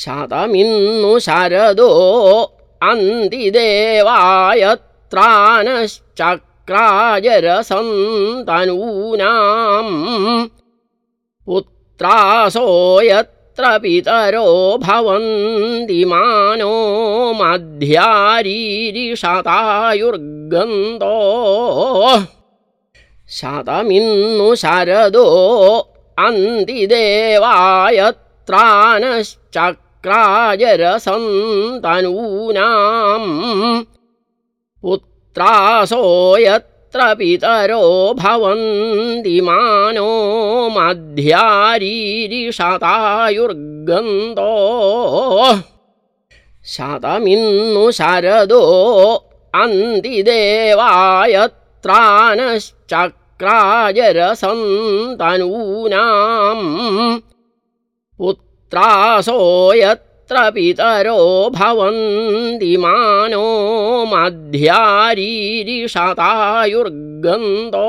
शतमिन्नु शरदो अन्तिदेवायत्रानश्चक्रायरसन्तनूनाम् पुत्रासो यत्र पितरो भवन्ति मानो मध्यारीरिशतायुर्गन्तो शतमिन्नु शरदो अन्तिदेवायत्रानश्चक्रायरसन्तनूनाम् पुत्रासो यत्र पितरो भवन्ति मानो मध्यारीरिशतायुर्गन्तो शतमिन्नु शरदो अन्तिदेवायत्रानश्चक्रायरसन्तनूनाम् पुत्रासो यत्र पितरो भवन्ति मानो मध्यारीरिशतायुर्गन्तो